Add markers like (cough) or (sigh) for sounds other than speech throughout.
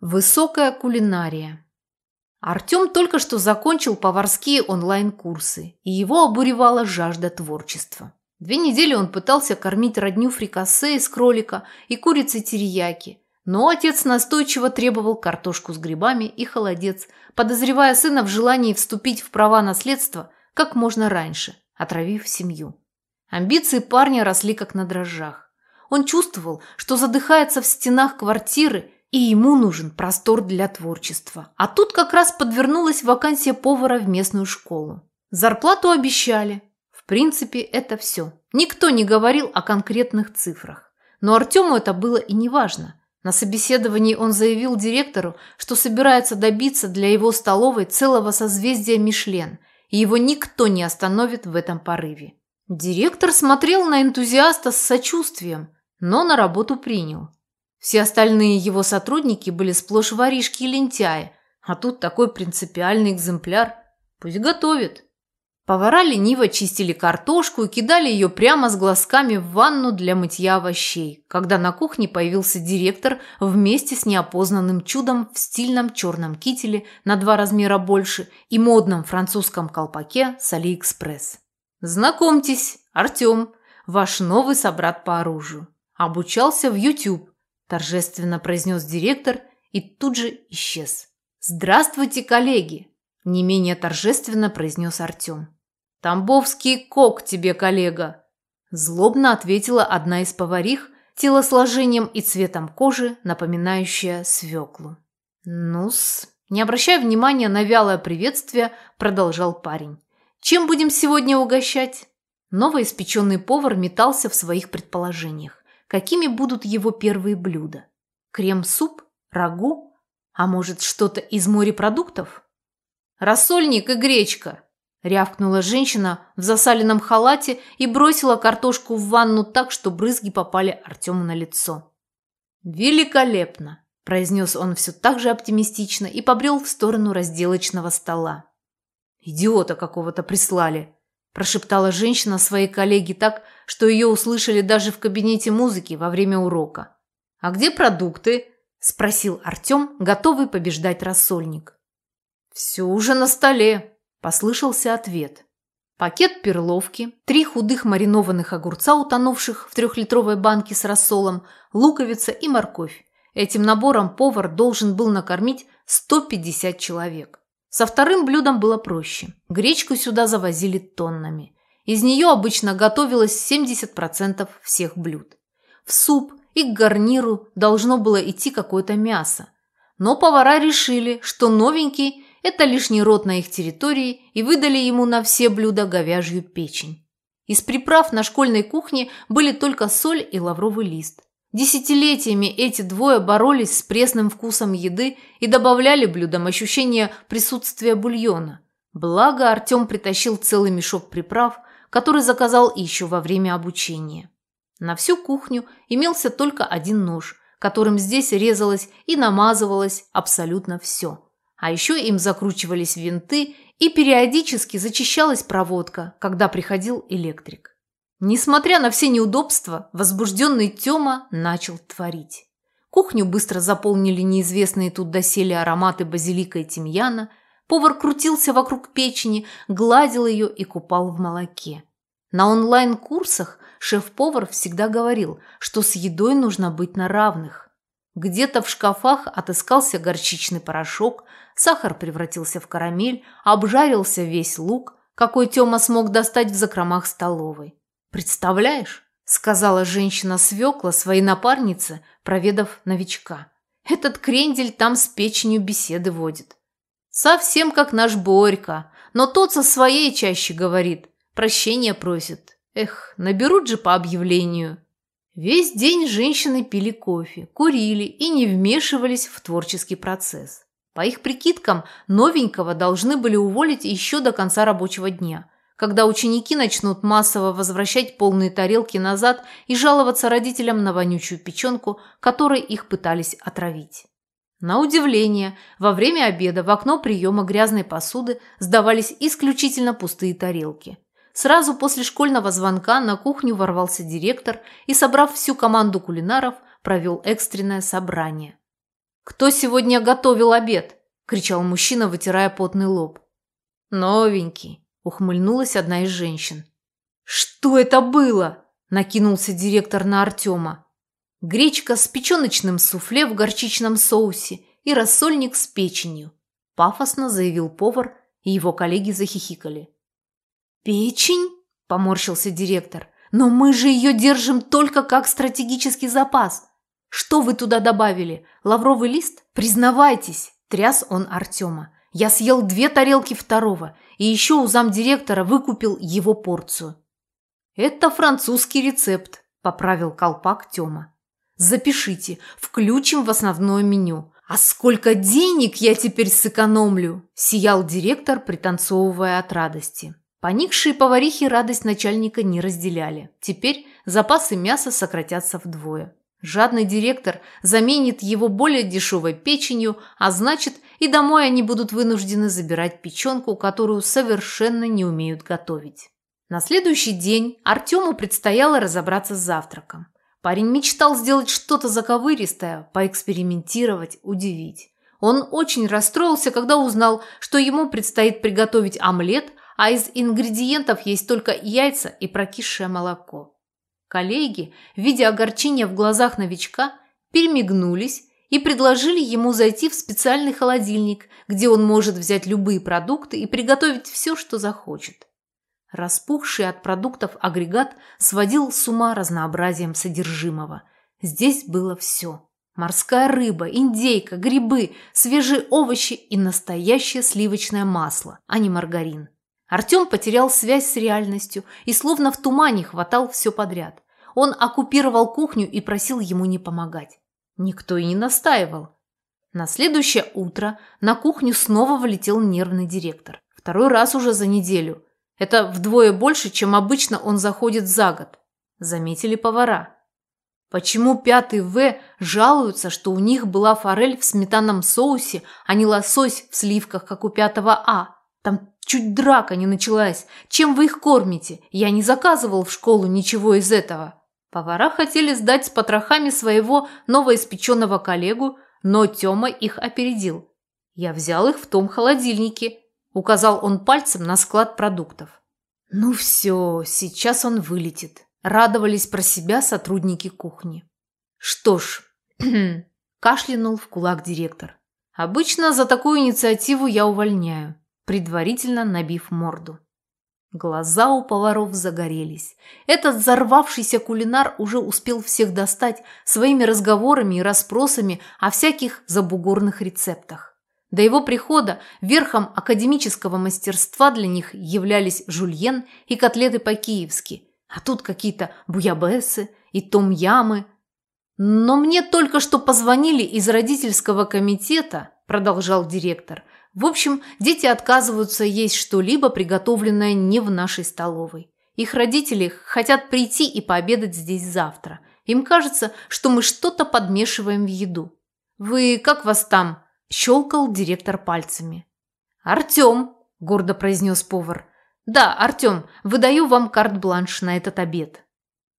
Высокая кулинария. Артем только что закончил поварские онлайн-курсы, и его обуревала жажда творчества. Две недели он пытался кормить родню фрикасе из кролика и курицы терияки, но отец настойчиво требовал картошку с грибами и холодец, подозревая сына в желании вступить в права наследства как можно раньше, отравив семью. Амбиции парня росли как на дрожжах. Он чувствовал, что задыхается в стенах квартиры и ему нужен простор для творчества. А тут как раз подвернулась вакансия повара в местную школу. Зарплату обещали. В принципе, это все. Никто не говорил о конкретных цифрах. Но Артему это было и не важно. На собеседовании он заявил директору, что собирается добиться для его столовой целого созвездия Мишлен, и его никто не остановит в этом порыве. Директор смотрел на энтузиаста с сочувствием, но на работу принял. Все остальные его сотрудники были сплошь воришки и лентяи, а тут такой принципиальный экземпляр. Пусть готовит. Повара лениво чистили картошку и кидали ее прямо с глазками в ванну для мытья овощей, когда на кухне появился директор вместе с неопознанным чудом в стильном черном кителе на два размера больше и модном французском колпаке с Алиэкспресс. «Знакомьтесь, Артем, ваш новый собрат по оружию. Обучался в YouTube, торжественно произнес директор и тут же исчез. «Здравствуйте, коллеги!» – не менее торжественно произнес Артем. «Тамбовский кок тебе, коллега!» – злобно ответила одна из поварих, телосложением и цветом кожи, напоминающая свеклу. «Ну-с...» Не обращая внимания на вялое приветствие, продолжал парень. «Чем будем сегодня угощать?» Новоиспеченный повар метался в своих предположениях какими будут его первые блюда. Крем-суп? Рагу? А может, что-то из морепродуктов? «Рассольник и гречка!» – рявкнула женщина в засаленном халате и бросила картошку в ванну так, что брызги попали Артему на лицо. «Великолепно!» – произнес он все так же оптимистично и побрел в сторону разделочного стола. «Идиота какого-то прислали!» Прошептала женщина своей коллеге так, что ее услышали даже в кабинете музыки во время урока. «А где продукты?» – спросил Артем, готовый побеждать рассольник. «Все уже на столе», – послышался ответ. Пакет перловки, три худых маринованных огурца, утонувших в трехлитровой банке с рассолом, луковица и морковь. Этим набором повар должен был накормить 150 человек. Со вторым блюдом было проще. Гречку сюда завозили тоннами. Из нее обычно готовилось 70% всех блюд. В суп и к гарниру должно было идти какое-то мясо. Но повара решили, что новенький – это лишний род на их территории и выдали ему на все блюда говяжью печень. Из приправ на школьной кухне были только соль и лавровый лист. Десятилетиями эти двое боролись с пресным вкусом еды и добавляли блюдам ощущение присутствия бульона. Благо Артем притащил целый мешок приправ, который заказал еще во время обучения. На всю кухню имелся только один нож, которым здесь резалось и намазывалось абсолютно все. А еще им закручивались винты и периодически зачищалась проводка, когда приходил электрик. Несмотря на все неудобства, возбужденный Тёма начал творить. Кухню быстро заполнили неизвестные тут доселе ароматы базилика и тимьяна. Повар крутился вокруг печени, гладил ее и купал в молоке. На онлайн-курсах шеф-повар всегда говорил, что с едой нужно быть на равных. Где-то в шкафах отыскался горчичный порошок, сахар превратился в карамель, обжарился весь лук, какой Тёма смог достать в закромах столовой. «Представляешь?» – сказала женщина-свекла своей напарнице, проведав новичка. «Этот крендель там с печенью беседы водит. Совсем как наш Борька, но тот со своей чаще говорит, прощения просит. Эх, наберут же по объявлению». Весь день женщины пили кофе, курили и не вмешивались в творческий процесс. По их прикидкам, новенького должны были уволить еще до конца рабочего дня – когда ученики начнут массово возвращать полные тарелки назад и жаловаться родителям на вонючую печенку, которой их пытались отравить. На удивление, во время обеда в окно приема грязной посуды сдавались исключительно пустые тарелки. Сразу после школьного звонка на кухню ворвался директор и, собрав всю команду кулинаров, провел экстренное собрание. «Кто сегодня готовил обед?» – кричал мужчина, вытирая потный лоб. «Новенький», – ухмыльнулась одна из женщин. «Что это было?» – накинулся директор на Артема. Гречка с печеночным суфле в горчичном соусе и рассольник с печенью. Пафосно заявил повар, и его коллеги захихикали. «Печень?» – поморщился директор. «Но мы же ее держим только как стратегический запас. Что вы туда добавили? Лавровый лист? Признавайтесь!» – тряс он Артема. «Я съел две тарелки второго, и еще у замдиректора выкупил его порцию. «Это французский рецепт», – поправил колпак Тёма. «Запишите, включим в основное меню. А сколько денег я теперь сэкономлю!» – сиял директор, пританцовывая от радости. Поникшие поварихи радость начальника не разделяли. Теперь запасы мяса сократятся вдвое. Жадный директор заменит его более дешевой печенью, а значит и домой они будут вынуждены забирать печенку, которую совершенно не умеют готовить. На следующий день Артему предстояло разобраться с завтраком. Парень мечтал сделать что-то заковыристое, поэкспериментировать, удивить. Он очень расстроился, когда узнал, что ему предстоит приготовить омлет, а из ингредиентов есть только яйца и прокисшее молоко. Коллеги, видя огорчение в глазах новичка, перемигнулись и предложили ему зайти в специальный холодильник, где он может взять любые продукты и приготовить все, что захочет. Распухший от продуктов агрегат сводил с ума разнообразием содержимого. Здесь было все. Морская рыба, индейка, грибы, свежие овощи и настоящее сливочное масло, а не маргарин. Артем потерял связь с реальностью и словно в тумане хватал все подряд. Он оккупировал кухню и просил ему не помогать. Никто и не настаивал. На следующее утро на кухню снова влетел нервный директор. Второй раз уже за неделю – это вдвое больше, чем обычно он заходит за год. Заметили повара. Почему пятый В жалуются, что у них была форель в сметанном соусе, а не лосось в сливках, как у пятого А? Там чуть драка не началась. Чем вы их кормите? Я не заказывал в школу ничего из этого. Повара хотели сдать с потрохами своего новоиспеченного коллегу, но Тёма их опередил. Я взял их в том холодильнике, Указал он пальцем на склад продуктов. Ну все, сейчас он вылетит. Радовались про себя сотрудники кухни. Что ж, (clears throat) кашлянул в кулак директор. Обычно за такую инициативу я увольняю, предварительно набив морду. Глаза у поваров загорелись. Этот взорвавшийся кулинар уже успел всех достать своими разговорами и расспросами о всяких забугорных рецептах. До его прихода верхом академического мастерства для них являлись жульен и котлеты по-киевски, а тут какие-то буябесы и том-ямы. Но мне только что позвонили из родительского комитета, продолжал директор. В общем, дети отказываются есть что-либо, приготовленное не в нашей столовой. Их родители хотят прийти и пообедать здесь завтра. Им кажется, что мы что-то подмешиваем в еду. Вы как вас там? Щелкал директор пальцами. «Артем!» – гордо произнес повар. «Да, Артем, выдаю вам карт-бланш на этот обед».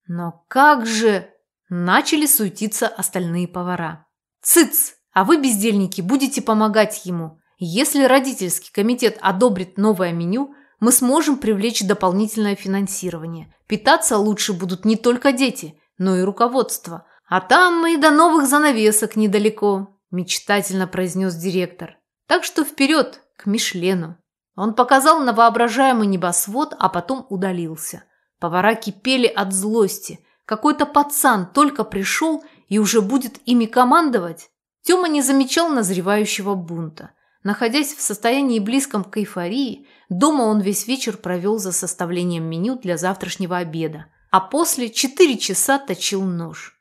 «Но как же...» – начали суетиться остальные повара. «Цыц! А вы, бездельники, будете помогать ему. Если родительский комитет одобрит новое меню, мы сможем привлечь дополнительное финансирование. Питаться лучше будут не только дети, но и руководство. А там и до новых занавесок недалеко мечтательно произнес директор. Так что вперед, к Мишлену. Он показал на воображаемый небосвод, а потом удалился. Повара кипели от злости. Какой-то пацан только пришел и уже будет ими командовать. Тёма не замечал назревающего бунта. Находясь в состоянии близком к эйфории, дома он весь вечер провел за составлением меню для завтрашнего обеда, а после четыре часа точил нож.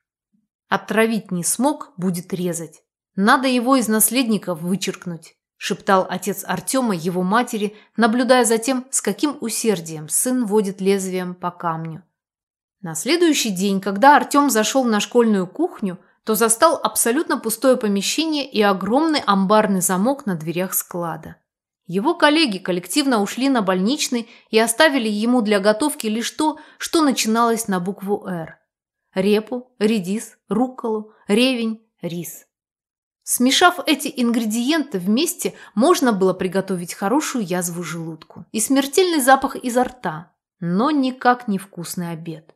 Отравить не смог, будет резать. Надо его из наследников вычеркнуть, шептал отец Артема его матери, наблюдая за тем, с каким усердием сын водит лезвием по камню. На следующий день, когда Артем зашел на школьную кухню, то застал абсолютно пустое помещение и огромный амбарный замок на дверях склада. Его коллеги коллективно ушли на больничный и оставили ему для готовки лишь то, что начиналось на букву «Р». Репу, редис, рукколу, ревень, рис. Смешав эти ингредиенты вместе, можно было приготовить хорошую язву желудку и смертельный запах изо рта, но никак не вкусный обед.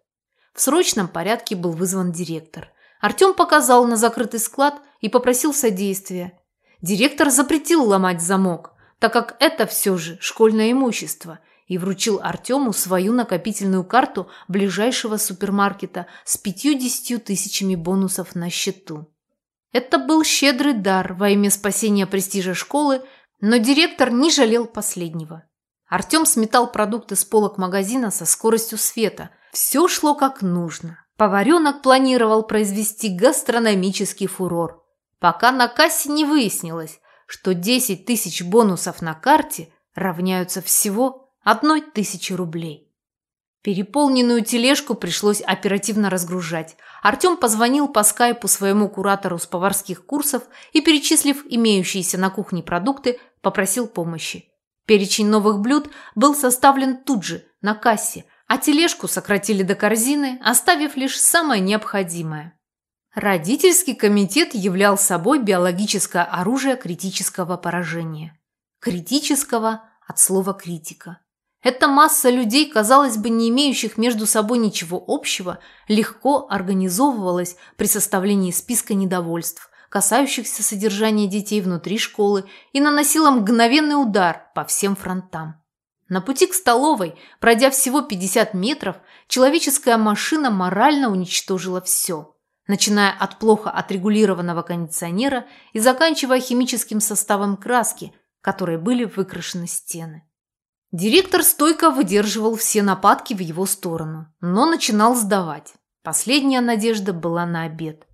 В срочном порядке был вызван директор. Артем показал на закрытый склад и попросил содействия. Директор запретил ломать замок, так как это все же школьное имущество, и вручил Артему свою накопительную карту ближайшего супермаркета с 50 тысячами бонусов на счету. Это был щедрый дар во имя спасения престижа школы, но директор не жалел последнего. Артем сметал продукты с полок магазина со скоростью света. Все шло как нужно. Поваренок планировал произвести гастрономический фурор. Пока на кассе не выяснилось, что 10 тысяч бонусов на карте равняются всего одной тысячи рублей. Переполненную тележку пришлось оперативно разгружать. Артем позвонил по скайпу своему куратору с поварских курсов и, перечислив имеющиеся на кухне продукты, попросил помощи. Перечень новых блюд был составлен тут же, на кассе, а тележку сократили до корзины, оставив лишь самое необходимое. Родительский комитет являл собой биологическое оружие критического поражения. Критического от слова «критика». Эта масса людей, казалось бы, не имеющих между собой ничего общего, легко организовывалась при составлении списка недовольств, касающихся содержания детей внутри школы, и наносила мгновенный удар по всем фронтам. На пути к столовой, пройдя всего 50 метров, человеческая машина морально уничтожила все, начиная от плохо отрегулированного кондиционера и заканчивая химическим составом краски, которой были выкрашены стены. Директор стойко выдерживал все нападки в его сторону, но начинал сдавать. Последняя надежда была на обед.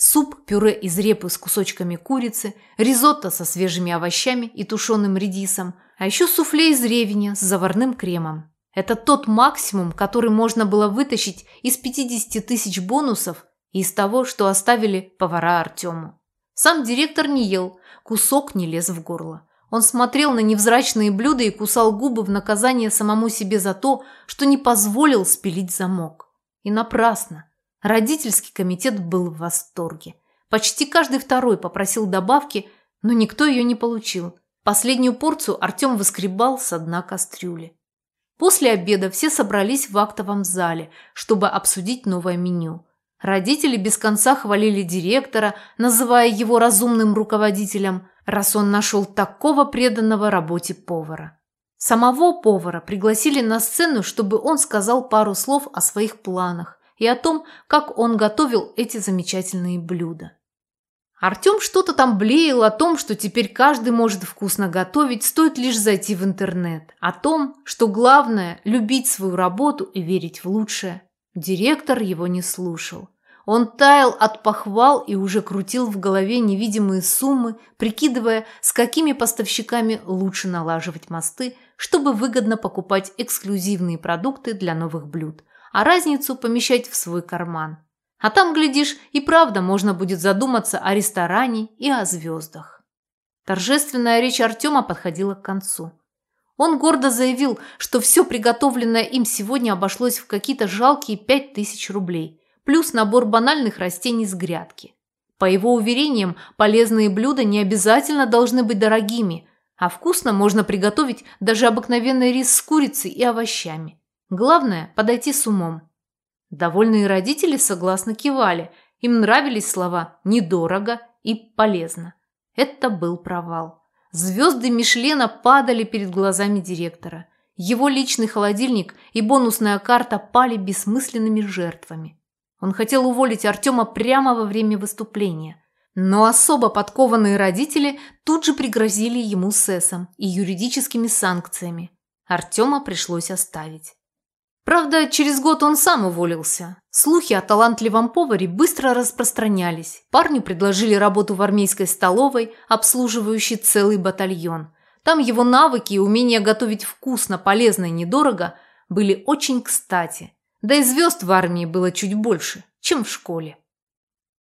Суп, пюре из репы с кусочками курицы, ризотто со свежими овощами и тушеным редисом, а еще суфле из ревеня с заварным кремом. Это тот максимум, который можно было вытащить из 50 тысяч бонусов и из того, что оставили повара Артему. Сам директор не ел, кусок не лез в горло. Он смотрел на невзрачные блюда и кусал губы в наказание самому себе за то, что не позволил спилить замок. И напрасно. Родительский комитет был в восторге. Почти каждый второй попросил добавки, но никто ее не получил. Последнюю порцию Артем выскребал с дна кастрюли. После обеда все собрались в актовом зале, чтобы обсудить новое меню. Родители без конца хвалили директора, называя его разумным руководителем – раз он нашел такого преданного работе повара. Самого повара пригласили на сцену, чтобы он сказал пару слов о своих планах и о том, как он готовил эти замечательные блюда. Артем что-то там блеял о том, что теперь каждый может вкусно готовить, стоит лишь зайти в интернет. О том, что главное – любить свою работу и верить в лучшее. Директор его не слушал. Он таял от похвал и уже крутил в голове невидимые суммы, прикидывая, с какими поставщиками лучше налаживать мосты, чтобы выгодно покупать эксклюзивные продукты для новых блюд, а разницу помещать в свой карман. А там, глядишь, и правда можно будет задуматься о ресторане и о звездах. Торжественная речь Артема подходила к концу. Он гордо заявил, что все приготовленное им сегодня обошлось в какие-то жалкие пять тысяч рублей – плюс набор банальных растений с грядки. По его уверениям, полезные блюда не обязательно должны быть дорогими, а вкусно можно приготовить даже обыкновенный рис с курицей и овощами. Главное – подойти с умом. Довольные родители согласно кивали, им нравились слова «недорого» и «полезно». Это был провал. Звезды Мишлена падали перед глазами директора. Его личный холодильник и бонусная карта пали бессмысленными жертвами. Он хотел уволить Артема прямо во время выступления. Но особо подкованные родители тут же пригрозили ему сессом и юридическими санкциями. Артема пришлось оставить. Правда, через год он сам уволился. Слухи о талантливом поваре быстро распространялись. Парню предложили работу в армейской столовой, обслуживающей целый батальон. Там его навыки и умение готовить вкусно, полезно и недорого были очень кстати – да и звезд в армии было чуть больше, чем в школе.